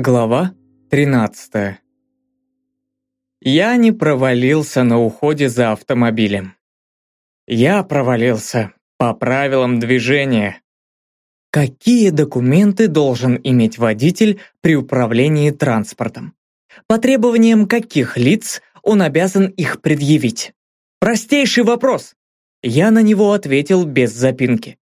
Глава 13 Я не провалился на уходе за автомобилем. Я провалился по правилам движения. Какие документы должен иметь водитель при управлении транспортом? По требованиям каких лиц он обязан их предъявить? Простейший вопрос. Я на него ответил без запинки.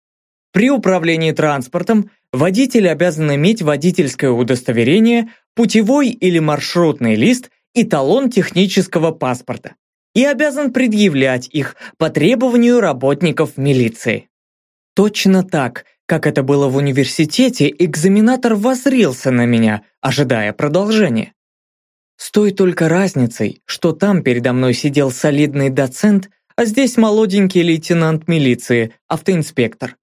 При управлении транспортом водитель обязан иметь водительское удостоверение, путевой или маршрутный лист и талон технического паспорта и обязан предъявлять их по требованию работников милиции. Точно так, как это было в университете, экзаменатор возрился на меня, ожидая продолжения. С той только разницей, что там передо мной сидел солидный доцент, а здесь молоденький лейтенант милиции, автоинспектор.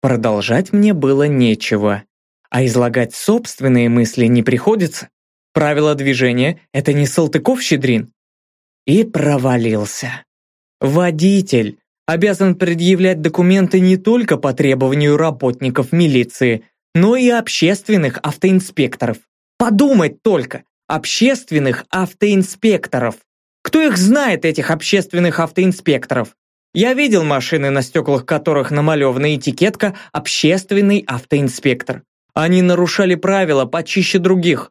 Продолжать мне было нечего. А излагать собственные мысли не приходится. Правила движения – это не Салтыков-Щедрин. И провалился. Водитель обязан предъявлять документы не только по требованию работников милиции, но и общественных автоинспекторов. Подумать только, общественных автоинспекторов. Кто их знает, этих общественных автоинспекторов? Я видел машины, на стеклах которых намалевана этикетка «Общественный автоинспектор». Они нарушали правила почище других.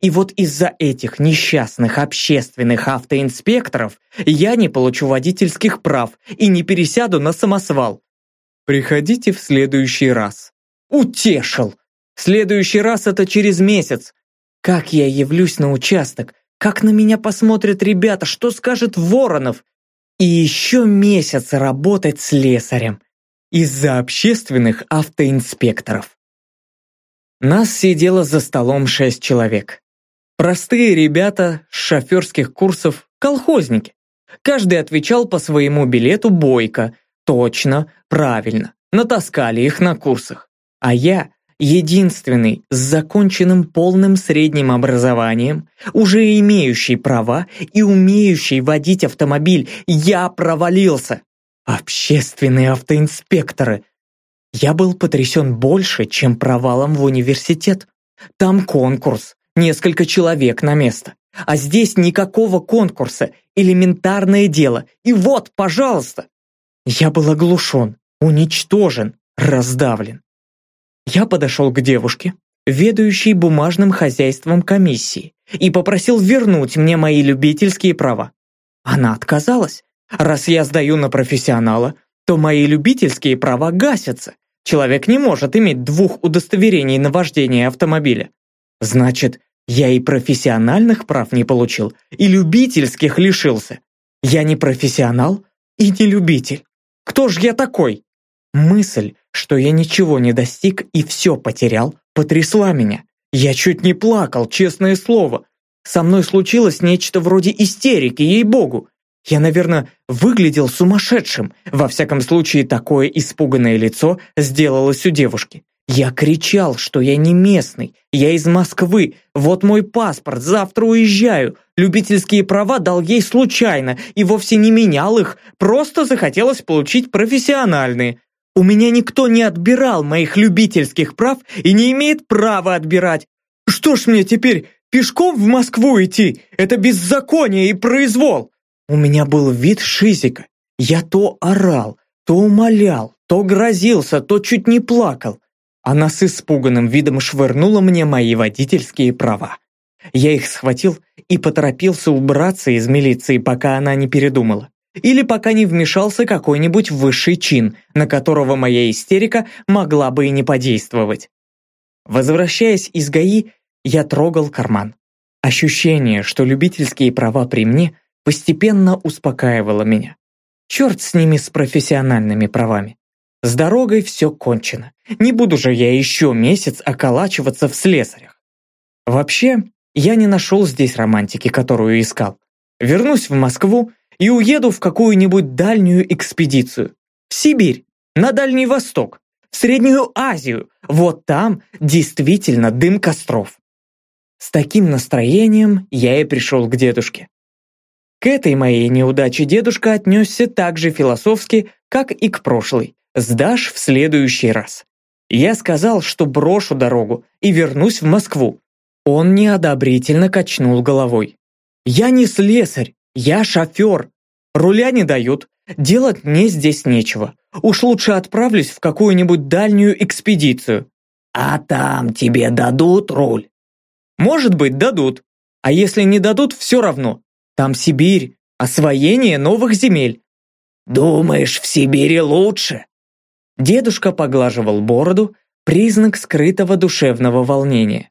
И вот из-за этих несчастных общественных автоинспекторов я не получу водительских прав и не пересяду на самосвал. Приходите в следующий раз. Утешил. Следующий раз это через месяц. Как я явлюсь на участок? Как на меня посмотрят ребята? Что скажет Воронов? И еще месяц работать слесарем. Из-за общественных автоинспекторов. Нас сидело за столом шесть человек. Простые ребята с шоферских курсов, колхозники. Каждый отвечал по своему билету бойко, точно, правильно. Натаскали их на курсах. А я единственный с законченным полным средним образованием, уже имеющий права и умеющий водить автомобиль, я провалился. Общественные автоинспекторы. Я был потрясен больше, чем провалом в университет. Там конкурс, несколько человек на место. А здесь никакого конкурса, элементарное дело. И вот, пожалуйста. Я был оглушен, уничтожен, раздавлен. Я подошел к девушке, ведающей бумажным хозяйством комиссии, и попросил вернуть мне мои любительские права. Она отказалась. Раз я сдаю на профессионала, то мои любительские права гасятся. Человек не может иметь двух удостоверений на вождение автомобиля. Значит, я и профессиональных прав не получил, и любительских лишился. Я не профессионал и не любитель. Кто ж я такой? Мысль, что я ничего не достиг и все потерял, потрясла меня. Я чуть не плакал, честное слово. Со мной случилось нечто вроде истерики, ей-богу. Я, наверное, выглядел сумасшедшим. Во всяком случае, такое испуганное лицо сделалось у девушки. Я кричал, что я не местный, я из Москвы, вот мой паспорт, завтра уезжаю. Любительские права дал ей случайно и вовсе не менял их, просто захотелось получить профессиональные. У меня никто не отбирал моих любительских прав и не имеет права отбирать. Что ж мне теперь, пешком в Москву идти? Это беззаконие и произвол. У меня был вид шизика. Я то орал, то умолял, то грозился, то чуть не плакал. Она с испуганным видом швырнула мне мои водительские права. Я их схватил и поторопился убраться из милиции, пока она не передумала или пока не вмешался какой-нибудь высший чин, на которого моя истерика могла бы и не подействовать. Возвращаясь из ГАИ, я трогал карман. Ощущение, что любительские права при мне, постепенно успокаивало меня. Черт с ними с профессиональными правами. С дорогой все кончено. Не буду же я еще месяц околачиваться в слесарях. Вообще, я не нашел здесь романтики, которую искал. Вернусь в Москву и уеду в какую-нибудь дальнюю экспедицию. В Сибирь, на Дальний Восток, в Среднюю Азию. Вот там действительно дым костров. С таким настроением я и пришел к дедушке. К этой моей неудаче дедушка отнесся так же философски, как и к прошлой. «Сдашь в следующий раз». Я сказал, что брошу дорогу и вернусь в Москву. Он неодобрительно качнул головой. «Я не слесарь, я шофер. Руля не дают, делать мне здесь нечего. Уж лучше отправлюсь в какую-нибудь дальнюю экспедицию». «А там тебе дадут руль?» «Может быть, дадут. А если не дадут, все равно. Там Сибирь, освоение новых земель». «Думаешь, в Сибири лучше?» Дедушка поглаживал бороду, признак скрытого душевного волнения.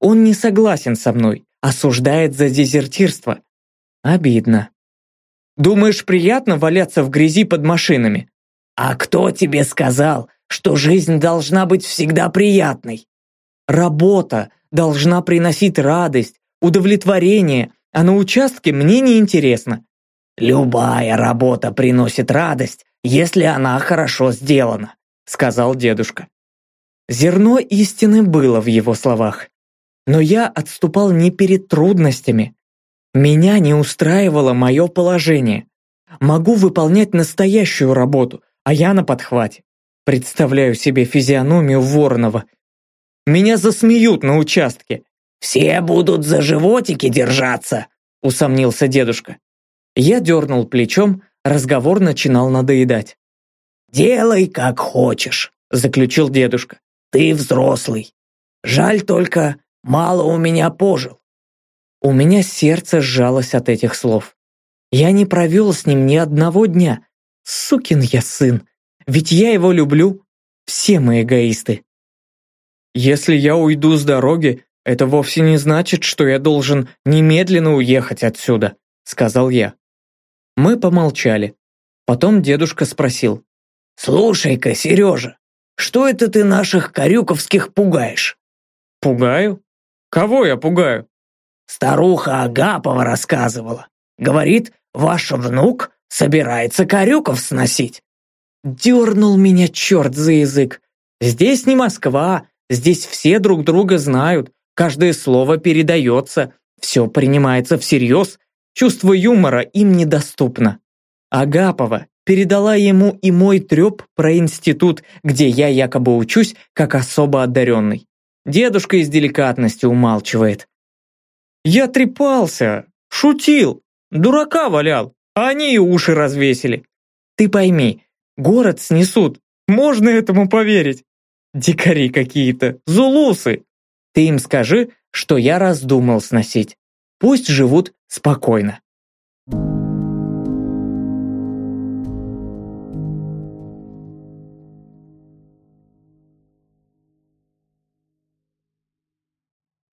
Он не согласен со мной, осуждает за дезертирство. Обидно. Думаешь, приятно валяться в грязи под машинами? А кто тебе сказал, что жизнь должна быть всегда приятной? Работа должна приносить радость, удовлетворение, а на участке мне не интересно. Любая работа приносит радость, если она хорошо сделана, сказал дедушка. Зерно истины было в его словах. Но я отступал не перед трудностями. Меня не устраивало мое положение. Могу выполнять настоящую работу, а я на подхвате. Представляю себе физиономию Воронова. Меня засмеют на участке. «Все будут за животики держаться», — усомнился дедушка. Я дернул плечом, разговор начинал надоедать. «Делай, как хочешь», — заключил дедушка. «Ты взрослый. Жаль только, Мало у меня пожил. У меня сердце сжалось от этих слов. Я не провел с ним ни одного дня. Сукин я сын. Ведь я его люблю. Все мы эгоисты. Если я уйду с дороги, это вовсе не значит, что я должен немедленно уехать отсюда, сказал я. Мы помолчали. Потом дедушка спросил. «Слушай-ка, Сережа, что это ты наших корюковских пугаешь?» «Пугаю? Кого я пугаю? Старуха Агапова рассказывала. Говорит, ваш внук собирается корюков сносить. Дернул меня черт за язык. Здесь не Москва, здесь все друг друга знают, каждое слово передается, все принимается всерьез, чувство юмора им недоступно. Агапова передала ему и мой треп про институт, где я якобы учусь как особо одаренный. Дедушка из деликатности умалчивает. Я трепался, шутил, дурака валял, а они и уши развесили. Ты пойми, город снесут, можно этому поверить. Дикари какие-то, зулусы. Ты им скажи, что я раздумал сносить. Пусть живут спокойно. Thank you